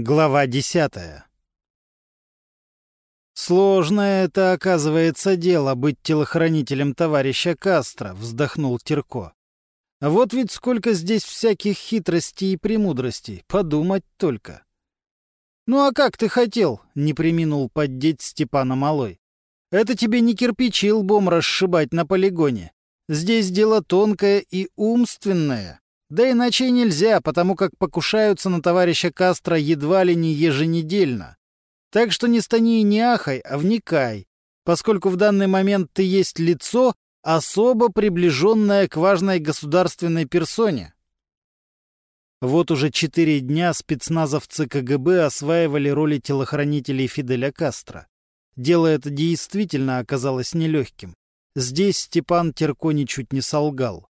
Глава десятая «Сложное это, оказывается, дело быть телохранителем товарища Кастро», — вздохнул Терко. «Вот ведь сколько здесь всяких хитростей и премудростей, подумать только». «Ну а как ты хотел?» — не приминул поддеть Степана Малой. «Это тебе не кирпичи лбом расшибать на полигоне. Здесь дело тонкое и умственное. Да иначе нельзя, потому как покушаются на товарища Кастро едва ли не еженедельно. Так что не стани и не ахай, а вникай, поскольку в данный момент ты есть лицо, особо приближенное к важной государственной персоне. Вот уже четыре дня спецназовцы КГБ осваивали роли телохранителей Фиделя Кастро. Дело это действительно оказалось нелегким. Здесь Степан Терко ничуть не солгал.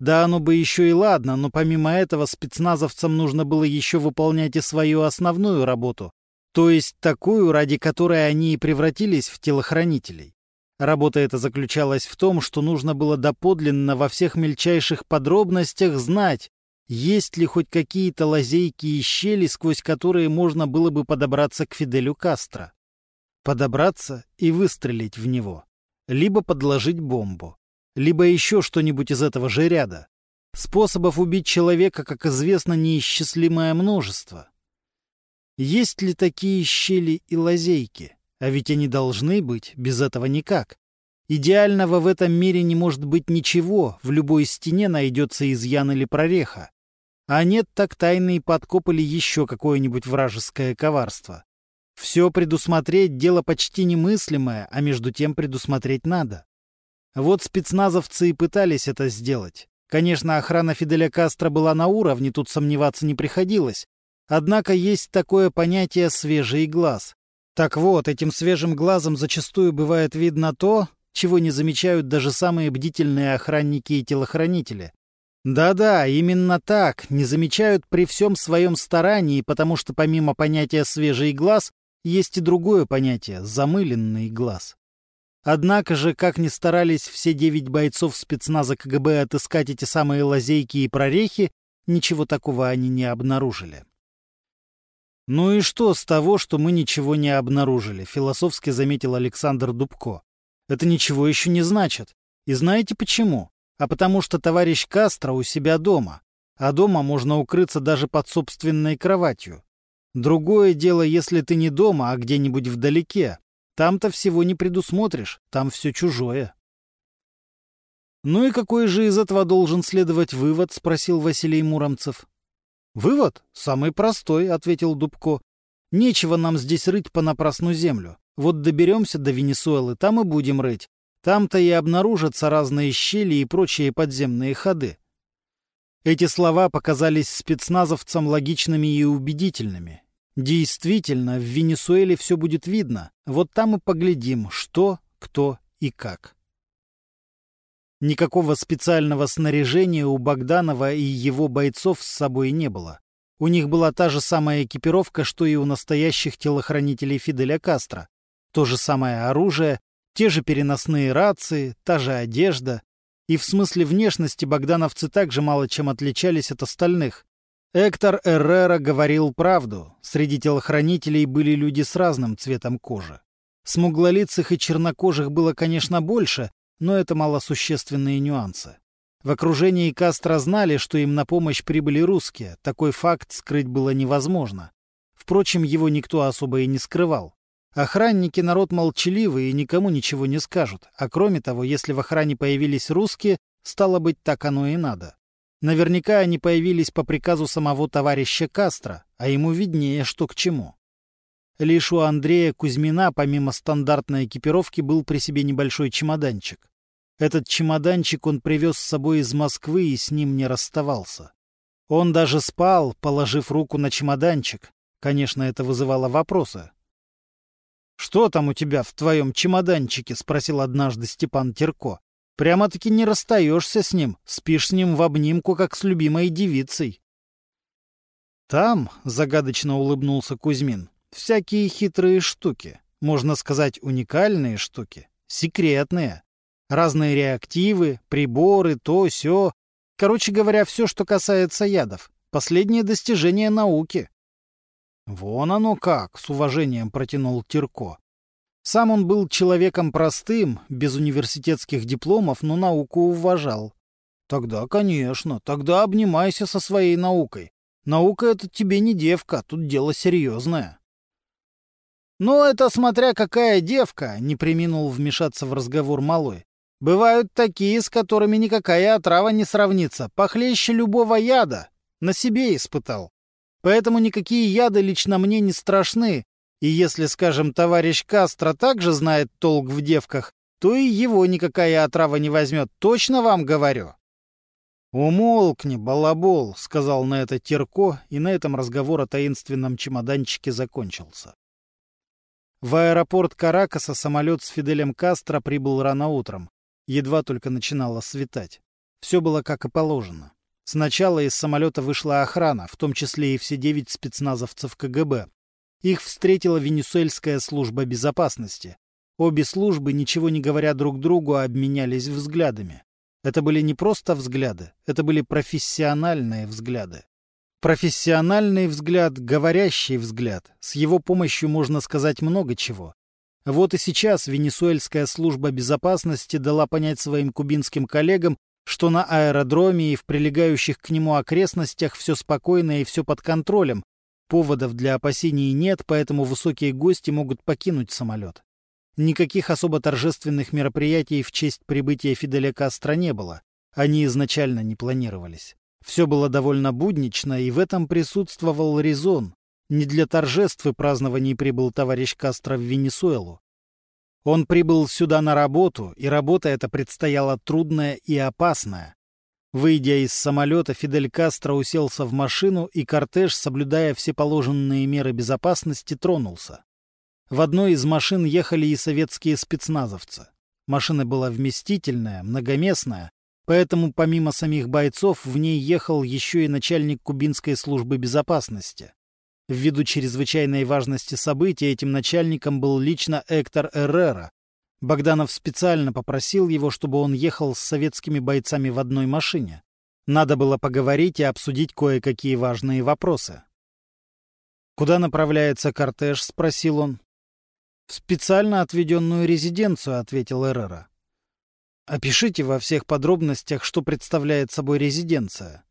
Да оно бы еще и ладно, но помимо этого спецназовцам нужно было еще выполнять и свою основную работу, то есть такую, ради которой они и превратились в телохранителей. Работа эта заключалась в том, что нужно было доподлинно во всех мельчайших подробностях знать, есть ли хоть какие-то лазейки и щели, сквозь которые можно было бы подобраться к Фиделю Кастро. Подобраться и выстрелить в него. Либо подложить бомбу либо еще что-нибудь из этого же ряда. Способов убить человека, как известно, неисчислимое множество. Есть ли такие щели и лазейки? А ведь они должны быть, без этого никак. Идеального в этом мире не может быть ничего, в любой стене найдется изъян или прореха. А нет, так тайные подкоп или еще какое-нибудь вражеское коварство. Все предусмотреть — дело почти немыслимое, а между тем предусмотреть надо. Вот спецназовцы и пытались это сделать. Конечно, охрана Фиделя Кастро была на уровне, тут сомневаться не приходилось. Однако есть такое понятие «свежий глаз». Так вот, этим свежим глазом зачастую бывает видно то, чего не замечают даже самые бдительные охранники и телохранители. Да-да, именно так, не замечают при всем своем старании, потому что помимо понятия «свежий глаз» есть и другое понятие — «замыленный глаз». Однако же, как ни старались все девять бойцов спецназа КГБ отыскать эти самые лазейки и прорехи, ничего такого они не обнаружили. «Ну и что с того, что мы ничего не обнаружили?» — философски заметил Александр Дубко. «Это ничего еще не значит. И знаете почему? А потому что товарищ Кастро у себя дома. А дома можно укрыться даже под собственной кроватью. Другое дело, если ты не дома, а где-нибудь вдалеке, там-то всего не предусмотришь, там все чужое. «Ну и какой же из этого должен следовать вывод?» — спросил Василий Муромцев. «Вывод? Самый простой», — ответил Дубко. «Нечего нам здесь рыть понапрасну землю. Вот доберемся до Венесуэлы, там и будем рыть. Там-то и обнаружатся разные щели и прочие подземные ходы». Эти слова показались спецназовцам логичными и убедительными. Действительно, в Венесуэле все будет видно. Вот там и поглядим, что, кто и как. Никакого специального снаряжения у Богданова и его бойцов с собой не было. У них была та же самая экипировка, что и у настоящих телохранителей Фиделя Кастро. То же самое оружие, те же переносные рации, та же одежда. И в смысле внешности богдановцы также мало чем отличались от остальных. Эктор Эррера говорил правду. Среди телохранителей были люди с разным цветом кожи. Смуглолицых и чернокожих было, конечно, больше, но это малосущественные нюансы. В окружении Кастро знали, что им на помощь прибыли русские. Такой факт скрыть было невозможно. Впрочем, его никто особо и не скрывал. Охранники народ молчаливый и никому ничего не скажут. А кроме того, если в охране появились русские, стало быть, так оно и надо. Наверняка они появились по приказу самого товарища Кастро, а ему виднее, что к чему. Лишь у Андрея Кузьмина, помимо стандартной экипировки, был при себе небольшой чемоданчик. Этот чемоданчик он привез с собой из Москвы и с ним не расставался. Он даже спал, положив руку на чемоданчик. Конечно, это вызывало вопросы. «Что там у тебя в твоем чемоданчике?» — спросил однажды Степан Терко. Прямо-таки не расстаешься с ним, спишь с ним в обнимку, как с любимой девицей. Там, — загадочно улыбнулся Кузьмин, — всякие хитрые штуки, можно сказать, уникальные штуки, секретные. Разные реактивы, приборы, то, сё. Короче говоря, все, что касается ядов. Последнее достижение науки. «Вон оно как!» — с уважением протянул Тирко. Сам он был человеком простым, без университетских дипломов, но науку уважал. Тогда, конечно, тогда обнимайся со своей наукой. Наука — это тебе не девка, тут дело серьезное. «Ну, это смотря какая девка», — не приминул вмешаться в разговор малой. «Бывают такие, с которыми никакая отрава не сравнится, похлеще любого яда. На себе испытал. Поэтому никакие яды лично мне не страшны, и если, скажем, товарищ Кастро также знает толк в девках, то и его никакая отрава не возьмет, точно вам говорю. «Умолкни, балабол», — сказал на это Терко, и на этом разговор о таинственном чемоданчике закончился. В аэропорт Каракаса самолет с Фиделем Кастро прибыл рано утром. Едва только начинало светать. Все было как и положено. Сначала из самолета вышла охрана, в том числе и все девять спецназовцев КГБ. Их встретила Венесуэльская служба безопасности. Обе службы, ничего не говоря друг другу, обменялись взглядами. Это были не просто взгляды, это были профессиональные взгляды. Профессиональный взгляд, говорящий взгляд. С его помощью можно сказать много чего. Вот и сейчас Венесуэльская служба безопасности дала понять своим кубинским коллегам, что на аэродроме и в прилегающих к нему окрестностях все спокойно и все под контролем. Поводов для опасений нет, поэтому высокие гости могут покинуть самолет. Никаких особо торжественных мероприятий в честь прибытия Фиделя Кастро не было. Они изначально не планировались. Все было довольно буднично, и в этом присутствовал резон. Не для торжеств и празднований прибыл товарищ Кастро в Венесуэлу. Он прибыл сюда на работу, и работа эта предстояла трудная и опасная. Выйдя из самолета, Фидель Кастро уселся в машину, и кортеж, соблюдая все положенные меры безопасности, тронулся. В одной из машин ехали и советские спецназовцы. Машина была вместительная, многоместная, Поэтому помимо самих бойцов в ней ехал еще и начальник кубинской службы безопасности. Ввиду чрезвычайной важности события этим начальником был лично Эктор Эррера. Богданов специально попросил его, чтобы он ехал с советскими бойцами в одной машине. Надо было поговорить и обсудить кое-какие важные вопросы. «Куда направляется кортеж?» — спросил он. «В специально отведенную резиденцию», — ответил Эррера. Опишите во всех подробностях, что представляет собой резиденция.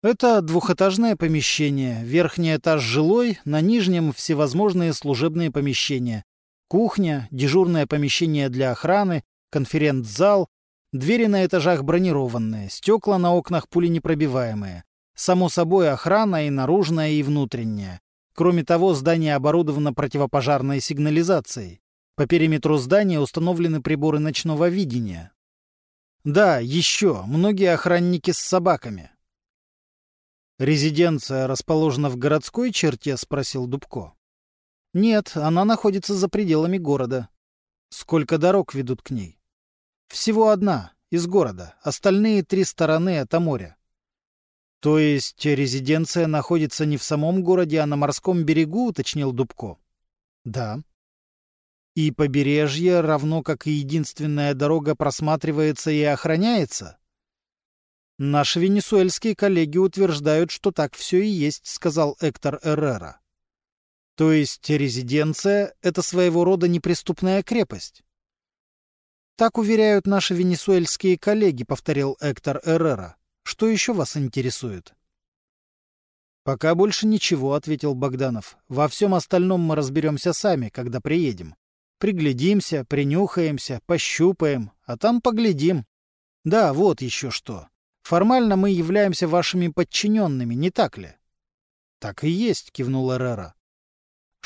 Это двухэтажное помещение, верхний этаж жилой, на нижнем всевозможные служебные помещения. Кухня, дежурное помещение для охраны, конференц-зал, двери на этажах бронированные, стекла на окнах пуленепробиваемые. Само собой, охрана и наружная, и внутренняя. Кроме того, здание оборудовано противопожарной сигнализацией. По периметру здания установлены приборы ночного видения. Да, еще, многие охранники с собаками. «Резиденция расположена в городской черте?» — спросил Дубко. «Нет, она находится за пределами города. Сколько дорог ведут к ней?» «Всего одна, из города. Остальные три стороны — это море». «То есть резиденция находится не в самом городе, а на морском берегу?» — уточнил Дубко. «Да». И побережье, равно как и единственная дорога, просматривается и охраняется? Наши венесуэльские коллеги утверждают, что так все и есть, сказал Эктор Эррера. То есть резиденция — это своего рода неприступная крепость? Так уверяют наши венесуэльские коллеги, повторил Эктор Эррера. Что еще вас интересует? «Пока больше ничего», — ответил Богданов. «Во всем остальном мы разберемся сами, когда приедем. Приглядимся, принюхаемся, пощупаем, а там поглядим. Да, вот еще что. Формально мы являемся вашими подчиненными, не так ли? Так и есть, кивнул Эррера.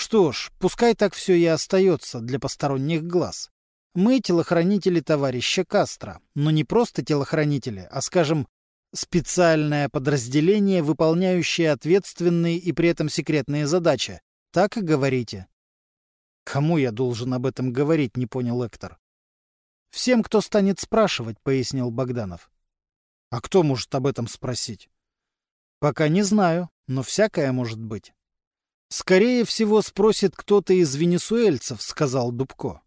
Что ж, пускай так все и остается для посторонних глаз. Мы телохранители товарища Кастро, но не просто телохранители, а, скажем, специальное подразделение, выполняющее ответственные и при этом секретные задачи. Так и говорите. «Кому я должен об этом говорить?» — не понял Эктор. «Всем, кто станет спрашивать», — пояснил Богданов. «А кто может об этом спросить?» «Пока не знаю, но всякое может быть». «Скорее всего, спросит кто-то из венесуэльцев», — сказал Дубко.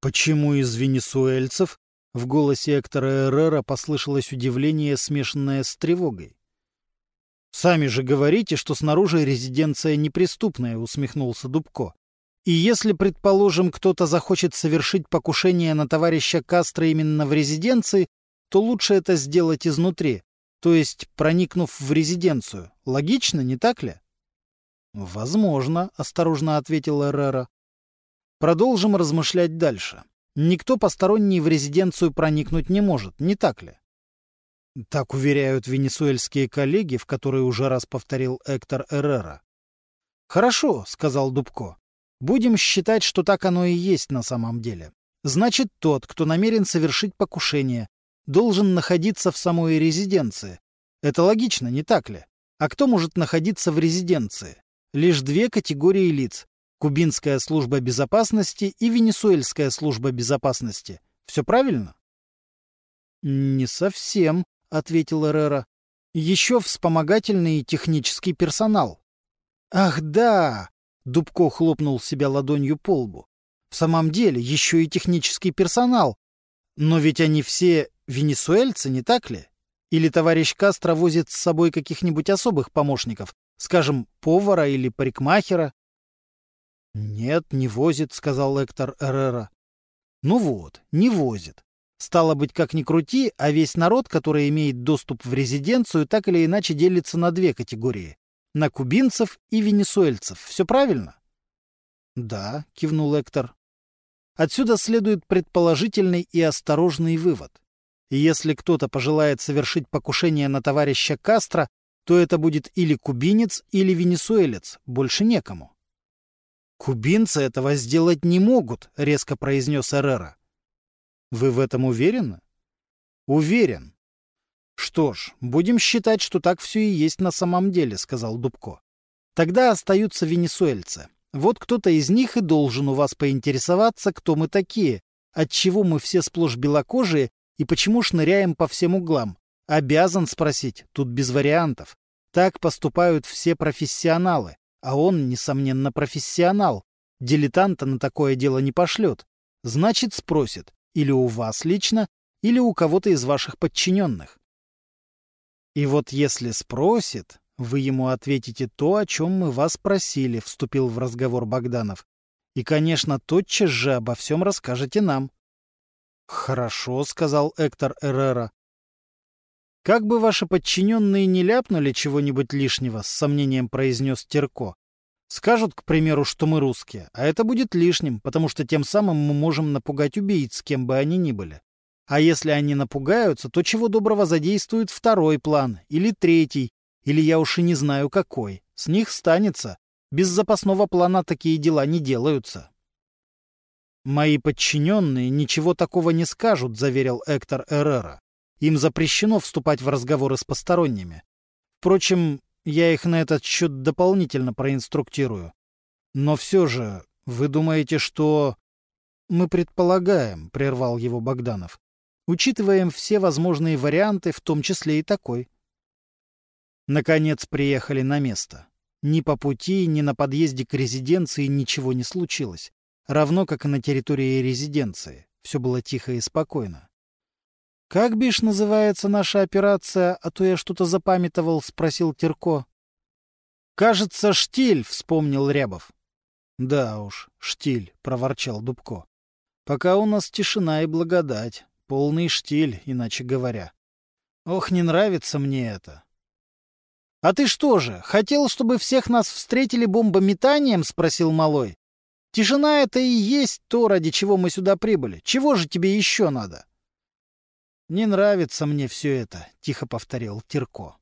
«Почему из венесуэльцев?» В голосе Эктора Эррера послышалось удивление, смешанное с тревогой. «Сами же говорите, что снаружи резиденция неприступная», — усмехнулся Дубко. «И если, предположим, кто-то захочет совершить покушение на товарища Кастро именно в резиденции, то лучше это сделать изнутри, то есть проникнув в резиденцию. Логично, не так ли?» «Возможно», — осторожно ответил Эррера. «Продолжим размышлять дальше. Никто посторонний в резиденцию проникнуть не может, не так ли?» Так уверяют венесуэльские коллеги, в которые уже раз повторил Эктор Эррера. «Хорошо», — сказал Дубко. «Будем считать, что так оно и есть на самом деле. Значит, тот, кто намерен совершить покушение, должен находиться в самой резиденции. Это логично, не так ли? А кто может находиться в резиденции? Лишь две категории лиц — Кубинская служба безопасности и Венесуэльская служба безопасности. Все правильно? Не совсем, — ответил Эррера. «Еще вспомогательный технический персонал». «Ах, да!» — Дубко хлопнул себя ладонью по лбу. «В самом деле, еще и технический персонал. Но ведь они все венесуэльцы, не так ли? Или товарищ Кастро возит с собой каких-нибудь особых помощников, скажем, повара или парикмахера?» «Нет, не возит», — сказал Эктор Эррера. «Ну вот, не возит. Стало быть, как ни крути, а весь народ, который имеет доступ в резиденцию, так или иначе делится на две категории — на кубинцев и венесуэльцев. Все правильно? — Да, — кивнул Эктор. Отсюда следует предположительный и осторожный вывод. Если кто-то пожелает совершить покушение на товарища Кастро, то это будет или кубинец, или венесуэлец, больше некому. «Кубинцы этого сделать не могут», — резко произнес Эррера. Вы в этом уверены? Уверен. Что ж, будем считать, что так все и есть на самом деле, сказал Дубко. Тогда остаются венесуэльцы. Вот кто-то из них и должен у вас поинтересоваться, кто мы такие, отчего мы все сплошь белокожие и почему шныряем по всем углам. Обязан спросить, тут без вариантов. Так поступают все профессионалы, а он, несомненно, профессионал. Дилетанта на такое дело не пошлет. Значит, спросит, или у вас лично, или у кого-то из ваших подчиненных. И вот если спросит, вы ему ответите то, о чем мы вас просили, вступил в разговор Богданов. И, конечно, тотчас же обо всем расскажете нам. Хорошо, сказал Эктор Эррера. Как бы ваши подчиненные не ляпнули чего-нибудь лишнего, с сомнением произнес Терко, Скажут, к примеру, что мы русские, а это будет лишним, потому что тем самым мы можем напугать убийц, кем бы они ни были. А если они напугаются, то чего доброго задействуют второй план, или третий, или я уж и не знаю какой. С них станется. Без запасного плана такие дела не делаются. «Мои подчиненные ничего такого не скажут», — заверил Эктор Эррера. «Им запрещено вступать в разговоры с посторонними. Впрочем, я их на этот счет дополнительно проинструктирую. Но все же, вы думаете, что... Мы предполагаем, — прервал его Богданов. Учитываем все возможные варианты, в том числе и такой. Наконец приехали на место. Ни по пути, ни на подъезде к резиденции ничего не случилось. Равно как и на территории резиденции. Все было тихо и спокойно. «Как, бишь, называется наша операция, а то я что-то запамятовал?» — спросил Терко. «Кажется, штиль», — вспомнил Рябов. «Да уж, штиль», — проворчал Дубко. «Пока у нас тишина и благодать. Полный штиль, иначе говоря. Ох, не нравится мне это». «А ты что же, хотел, чтобы всех нас встретили бомбометанием?» — спросил Малой. «Тишина — это и есть то, ради чего мы сюда прибыли. Чего же тебе еще надо?» «Не нравится мне все это», — тихо повторил Тирко.